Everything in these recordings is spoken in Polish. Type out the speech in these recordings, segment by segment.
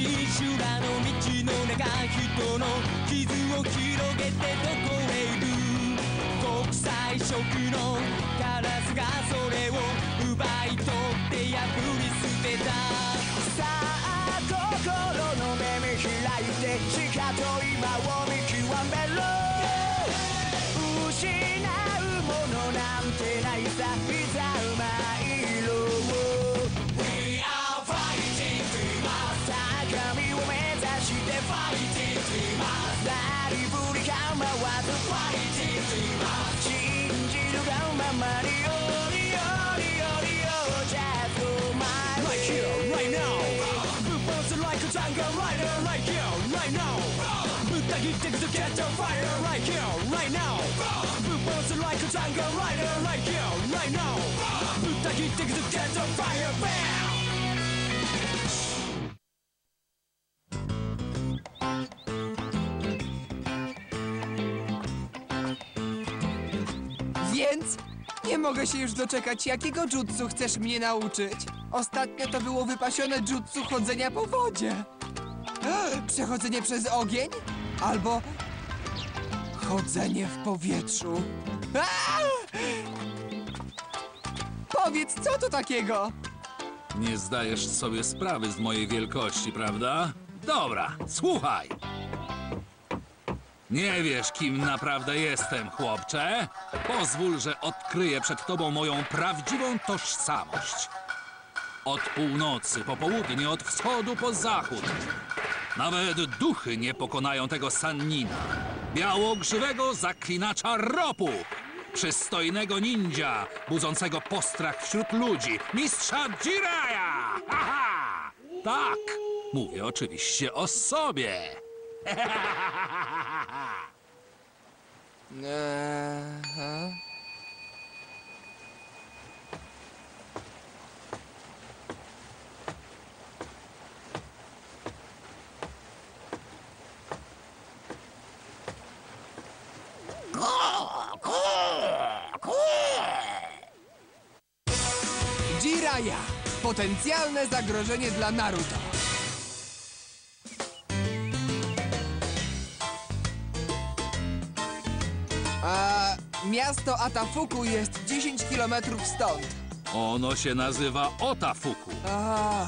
修羅の道の中人の傷を広げてどこへ行く国際色の to fire right here, right now. Like a rider right here, right now. To fire, bam! Więc nie mogę się już doczekać, jakiego jutsu chcesz mnie nauczyć. Ostatnio to było wypasione jutsu chodzenia po wodzie. Przechodzenie przez ogień? Albo chodzenie w powietrzu. Powiedz, co to takiego? Nie zdajesz sobie sprawy z mojej wielkości, prawda? Dobra, słuchaj. Nie wiesz, kim naprawdę jestem, chłopcze? Pozwól, że odkryję przed tobą moją prawdziwą tożsamość. Od północy po południe, od wschodu po zachód. Nawet duchy nie pokonają tego Sannina. Białogrzywego zaklinacza ropu. Przystojnego ninja, budzącego postrach wśród ludzi. Mistrza Jiraya! Haha! Tak, mówię oczywiście o sobie. Eee, Jiraya. Potencjalne zagrożenie dla Naruto. A miasto Atafuku jest 10 kilometrów stąd. Ono się nazywa Otafuku. A.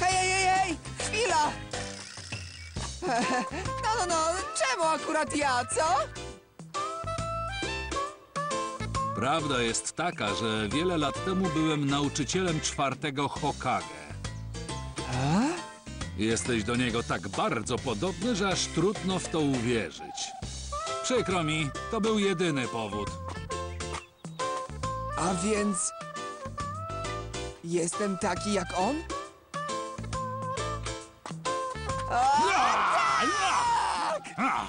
Hej, hej, hej, hej! Chwila! No, no, no, czemu akurat ja, co? Prawda jest taka, że wiele lat temu byłem nauczycielem czwartego Hokage. Jesteś do niego tak bardzo podobny, że aż trudno w to uwierzyć. Przykro mi, to był jedyny powód. A więc... Jestem taki jak on? A,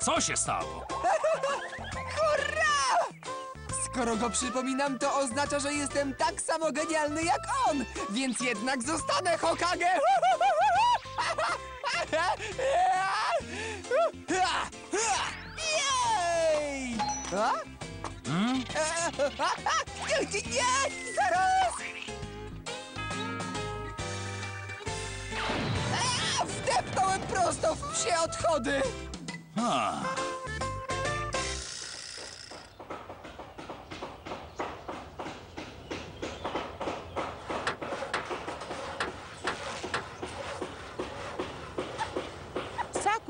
co się stało? Skoro go przypominam, to oznacza, że jestem tak samo genialny jak on, więc jednak zostanę Hokage! Jej! A? Hmm? Nie! Zaraz! Wdepnąłem prosto w psie odchody!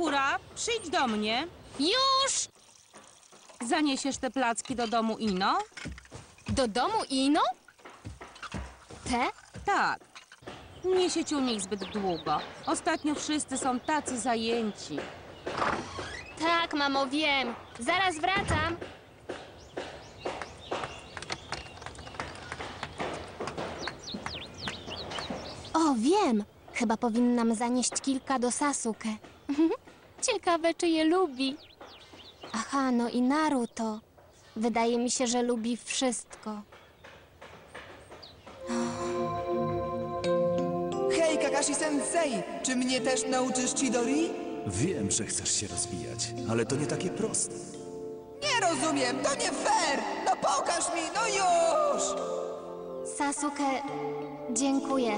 Sakura, przyjdź do mnie. Już! Zaniesiesz te placki do domu Ino? Do domu Ino? Te? Tak. Nie siedź u nich zbyt długo. Ostatnio wszyscy są tacy zajęci. Tak, mamo, wiem. Zaraz wracam. O, wiem. Chyba powinnam zanieść kilka do Sasuke. Ciekawe, czy je lubi. Aha, no i Naruto. Wydaje mi się, że lubi wszystko. Hej, Kakashi Sensei! Czy mnie też nauczysz Chidori? Wiem, że chcesz się rozwijać, ale to nie takie proste. Nie rozumiem, to nie fair! No pokaż mi, no już! Sasuke, dziękuję.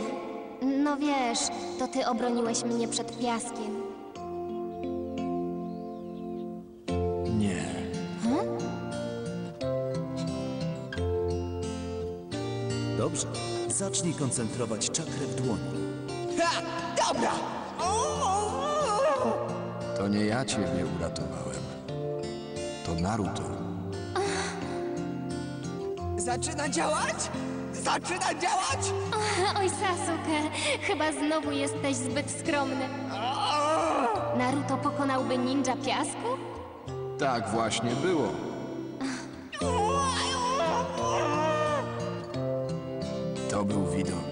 No wiesz, to ty obroniłeś mnie przed piaskiem. Zacznij koncentrować czakrę w dłoni. Ha! Dobra! To nie ja ciebie uratowałem. To Naruto. Zaczyna działać? Zaczyna działać? Oj, Sasuke, chyba znowu jesteś zbyt skromny. Naruto pokonałby ninja piasku? Tak właśnie było. Był widok.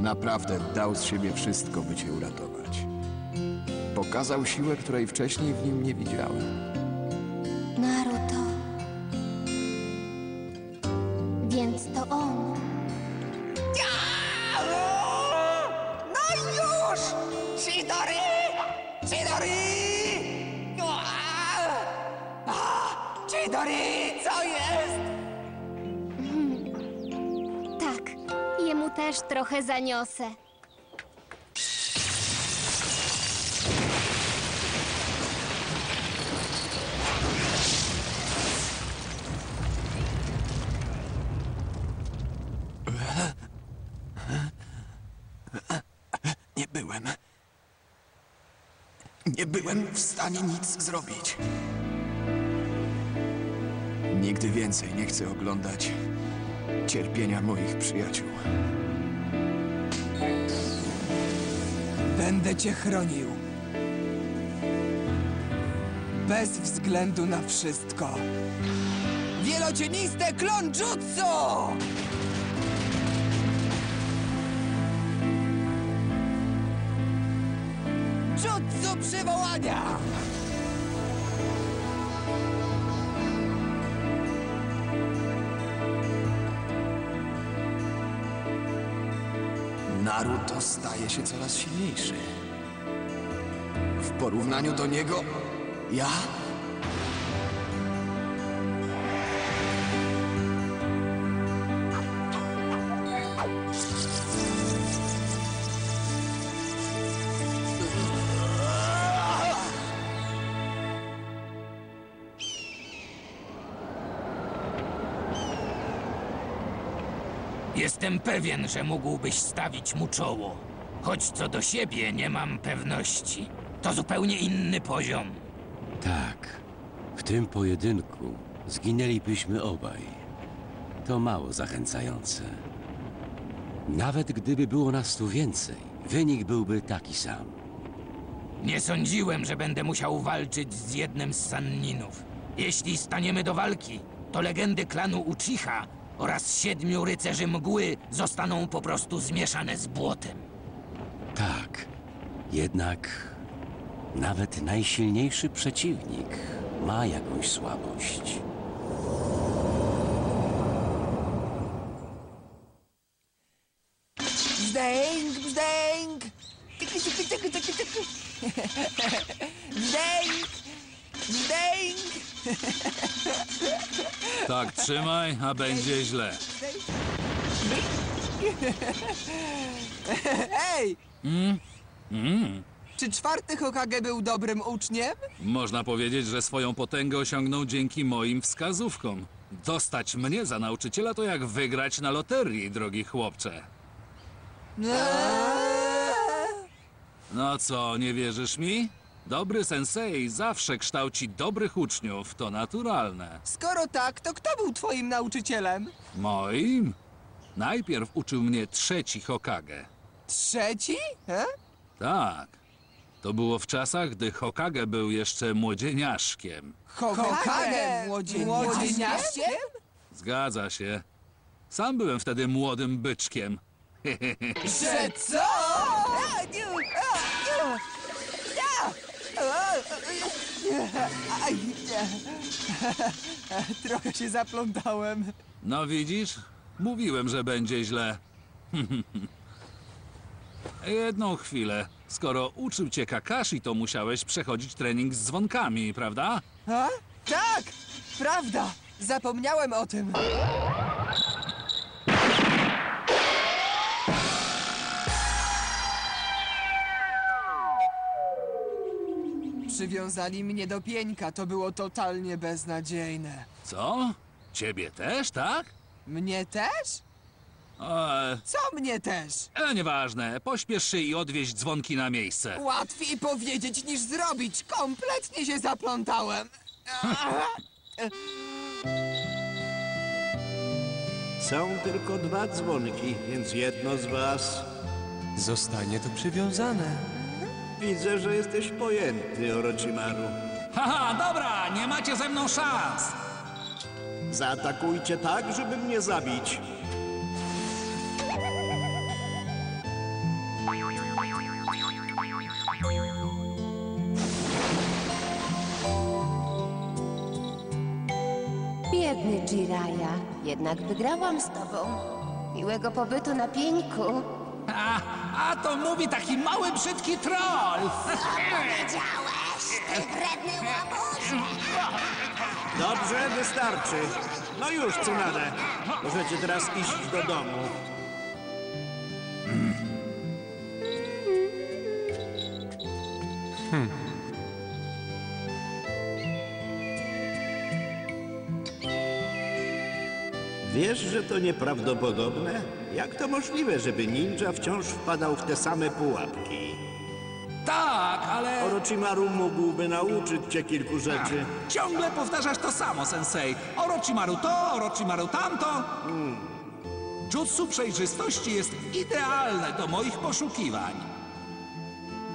Naprawdę dał z siebie wszystko, by cię uratować. Pokazał siłę, której wcześniej w nim nie widziałem. Naruto. Więc to on. No już! Chidori! Chidori! Chidori, co jest? Też trochę zaniosę. Nie byłem. Nie byłem w stanie nic zrobić. Nigdy więcej nie chcę oglądać cierpienia moich przyjaciół. Będę cię chronił. Bez względu na wszystko. Wielocieniste klon jutsu! Jutsu przywołania! Naruto staje się coraz silniejszy. W porównaniu do niego, ja Jestem pewien, że mógłbyś stawić mu czoło. Choć co do siebie nie mam pewności. To zupełnie inny poziom. Tak, w tym pojedynku zginęlibyśmy obaj. To mało zachęcające. Nawet gdyby było nas tu więcej, wynik byłby taki sam. Nie sądziłem, że będę musiał walczyć z jednym z Sanninów. Jeśli staniemy do walki, to legendy klanu Uchiha oraz siedmiu rycerzy mgły zostaną po prostu zmieszane z błotem. Tak, jednak nawet najsilniejszy przeciwnik ma jakąś słabość. Tyky, tyky. Bzdęk! Bzdęk! Tak trzymaj, a będzie źle. Ej! Czy czwarty Hokage był dobrym uczniem? Można powiedzieć, że swoją potęgę osiągnął dzięki moim wskazówkom. Dostać mnie za nauczyciela to jak wygrać na loterii, drogi chłopcze. No co, nie wierzysz mi? Dobry sensei zawsze kształci dobrych uczniów, to naturalne. Skoro tak, to kto był twoim nauczycielem? Moim? Najpierw uczył mnie trzeci Hokage. Trzeci? E? Tak. To było w czasach, gdy Hokage był jeszcze młodzieniaszkiem. Hokage! Młodzieniaszkiem? Zgadza się. Sam byłem wtedy młodym byczkiem. Że co? Aj, nie. Trochę się zaplątałem. No widzisz? Mówiłem, że będzie źle. Jedną chwilę. Skoro uczył cię Kakashi, to musiałeś przechodzić trening z dzwonkami, prawda? A? Tak! Prawda, zapomniałem o tym. Przywiązali mnie do pieńka, to było totalnie beznadziejne. Co? Ciebie też, tak? Mnie też? E, Co mnie też? e, nieważne. Pośpiesz się i odwieź dzwonki na miejsce. Łatwiej powiedzieć niż zrobić. Kompletnie się zaplątałem. Są tylko dwa dzwonki, więc jedno z was. Zostanie to przywiązane. Widzę, że jesteś pojęty, Orochimaru. Haha, dobra, nie macie ze mną szans. Zaatakujcie tak, żeby mnie zabić. Biedny Jiraya, jednak wygrałam z tobą. Miłego pobytu na pieńku. A to mówi taki mały, brzydki troll. Dobrze, wystarczy. No już, Tsunade. Możecie teraz iść do domu. To nieprawdopodobne? Jak to możliwe, żeby ninja wciąż wpadał w te same pułapki? Tak, ale Orochimaru mógłby nauczyć cię kilku rzeczy. ciągle powtarzasz to samo, sensei. Orochimaru to, Orochimaru tamto. Jutsu przejrzystości jest idealne do moich poszukiwań.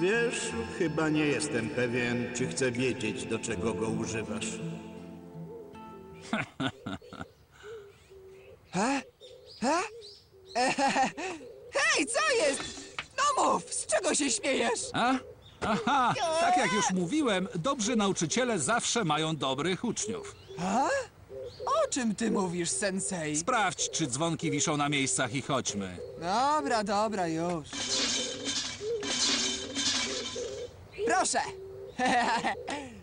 Wiesz, chyba nie jestem pewien, czy chcę wiedzieć, do czego go używasz. He? He? Ehehe. Hej, co jest? No mów, z czego się śmiejesz? A? Aha, tak jak już mówiłem, dobrzy nauczyciele zawsze mają dobrych uczniów. A? O czym ty mówisz, sensei? Sprawdź, czy dzwonki wiszą na miejscach i chodźmy. Dobra, dobra, już. Proszę.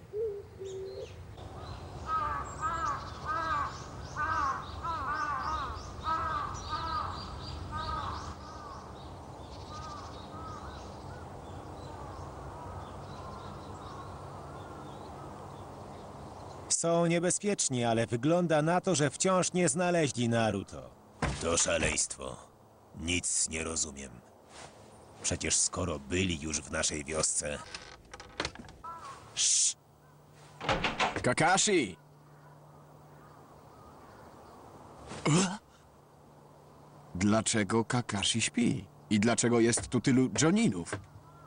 Są niebezpieczni, ale wygląda na to, że wciąż nie znaleźli Naruto. To szaleństwo. Nic nie rozumiem. Przecież skoro byli już w naszej wiosce, Kakashi! Dlaczego Kakashi śpi? I dlaczego jest tu tylu Joninów?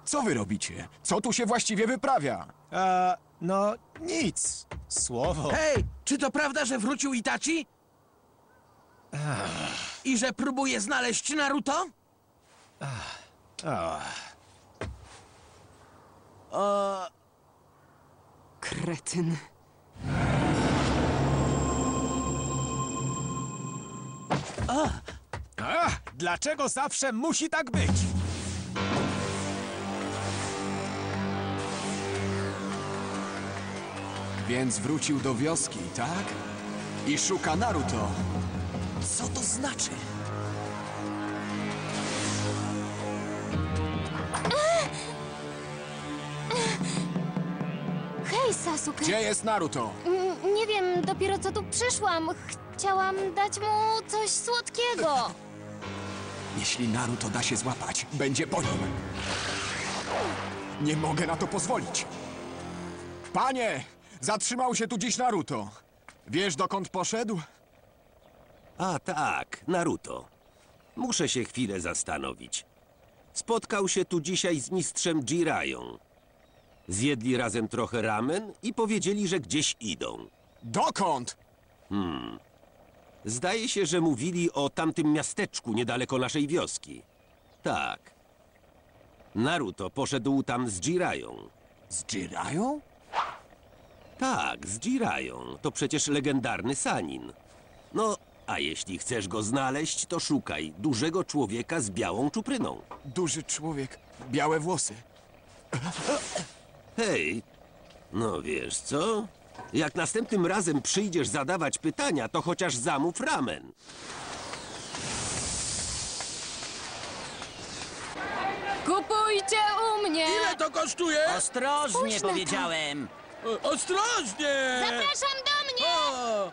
Co wy robicie? Co tu się właściwie wyprawia? A, no nic. Słowo. Hej, czy to prawda, że wrócił Itachi? I że próbuje znaleźć Naruto? O, Kretyn. ach, dlaczego zawsze musi tak być? Więc wrócił do wioski, tak? I szuka Naruto. Co to znaczy? Hej, Sasuke. Gdzie jest Naruto? N- nie wiem, dopiero co tu przyszłam. Chciałam dać mu coś słodkiego. Jeśli Naruto da się złapać, będzie po nim. Nie mogę na to pozwolić. Panie! Zatrzymał się tu dziś Naruto. Wiesz, dokąd poszedł? A tak, Naruto. Muszę się chwilę zastanowić. Spotkał się tu dzisiaj z mistrzem Jirają. Zjedli razem trochę ramen i powiedzieli, że gdzieś idą. Dokąd? Zdaje się, że mówili o tamtym miasteczku niedaleko naszej wioski. Tak. Naruto poszedł tam z Jirają. Z Jirają? Tak, z Jirają. To przecież legendarny Sanin. No, a jeśli chcesz go znaleźć, to szukaj dużego człowieka z białą czupryną. Duży człowiek, białe włosy. Hej, no wiesz co? Jak następnym razem przyjdziesz zadawać pytania, to chociaż zamów ramen. Kupujcie u mnie! Ile to kosztuje? Ostrożnie Spójrz na to. powiedziałem. Ostrożnie! Zapraszam do mnie! O,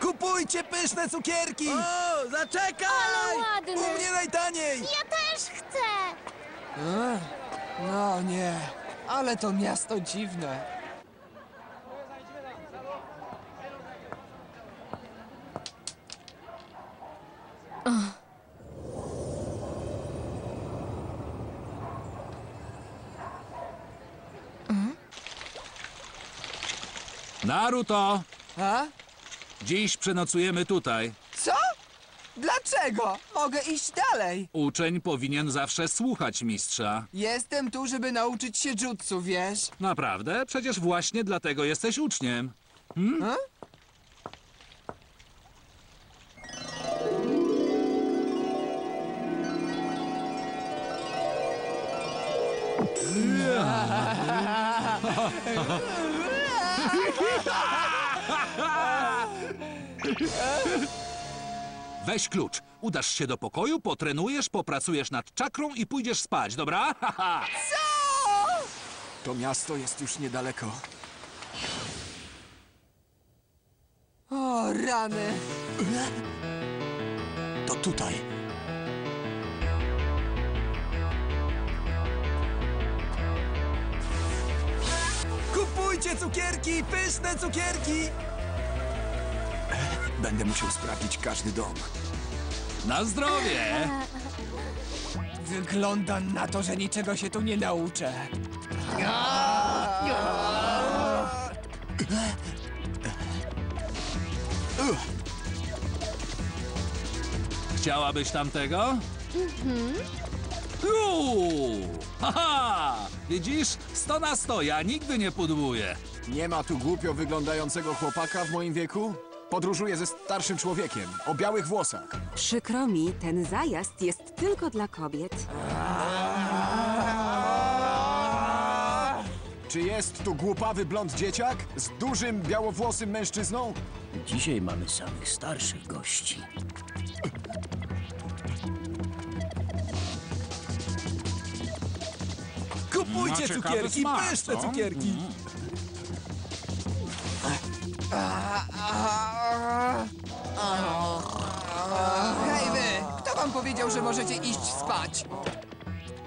Kupujcie pyszne cukierki! o, zaczekaj! Ale ładny! U mnie najtaniej! Ja też chcę! Ech, No nie, ale to miasto dziwne. Naruto, A? dziś przenocujemy tutaj. Co? Dlaczego? Mogę iść dalej. Uczeń powinien zawsze słuchać mistrza. Jestem tu, żeby nauczyć się jutsu, wiesz? Naprawdę? Przecież właśnie dlatego jesteś uczniem. A? Weź klucz, udasz się do pokoju, potrenujesz, popracujesz nad czakrą i pójdziesz spać, dobra? Haha. To miasto jest już niedaleko. O, rany. To tutaj. Kupujcie cukierki! Pyszne cukierki! Będę musiał sprawdzić każdy dom. Na zdrowie! Wygląda na to, że niczego się tu nie nauczę. Chciałabyś tamtego? Mhm. Haha! Widzisz? Sto na sto, ja nigdy nie pudłuję. Nie ma tu głupio wyglądającego chłopaka w moim wieku? Podróżuję ze starszym człowiekiem, o białych włosach. Przykro mi, ten zajazd jest tylko dla kobiet. Czy jest tu głupawy blond dzieciak z dużym białowłosym mężczyzną? Dzisiaj mamy samych starszych gości. Kupujcie cukierki! smak, pyszne cukierki! Hej wy, kto wam powiedział, że możecie iść spać?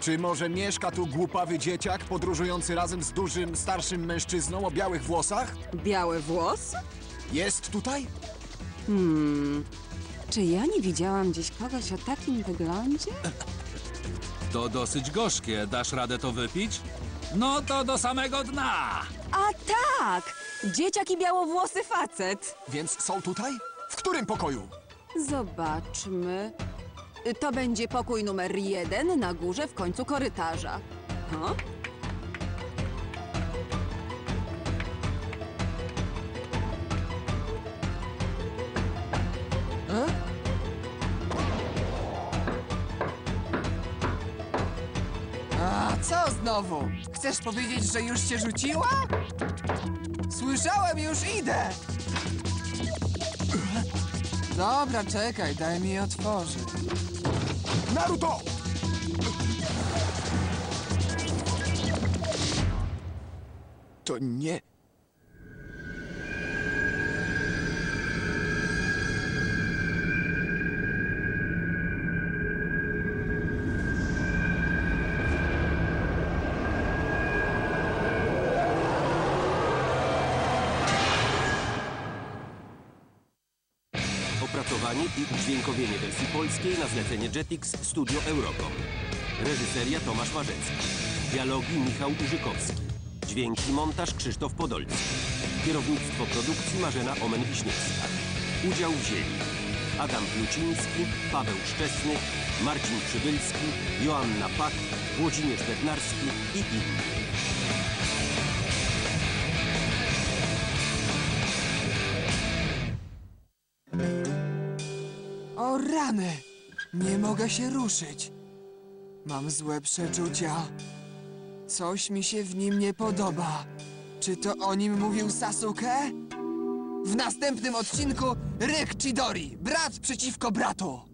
Czy może mieszka tu głupawy dzieciak podróżujący razem z dużym, starszym mężczyzną o białych włosach? Białe włosy? Jest tutaj? Hmm. Czy ja nie widziałam gdzieś kogoś o takim wyglądzie? To dosyć gorzkie, dasz radę to wypić? No to do samego dna! A tak! Dzieciak i białowłosy facet. Więc są tutaj? W którym pokoju? Zobaczmy. To będzie pokój numer jeden na górze w końcu korytarza. Ha? Znowu? Chcesz powiedzieć, że już cię rzuciła? Słyszałem, już idę! Dobra, czekaj, daj mi otworzyć. Naruto! To nie... wersji polskiej na zlecenie Jetix Studio Eurocom. Reżyseria Tomasz Marzecki. Dialogi Michał Urzykowski. Dźwięki montaż Krzysztof Podolski. Kierownictwo produkcji Marzena Omen-Wiśniewska. Udział wzięli Adam Pluciński, Paweł Szczesny, Marcin Przybylski, Joanna Pak, Włodzimierz Bednarski i inni. Rany! Nie mogę się ruszyć. Mam złe przeczucia. Coś mi się w nim nie podoba. Czy to o nim mówił Sasuke? W następnym odcinku Ryk Chidori, brat przeciwko bratu.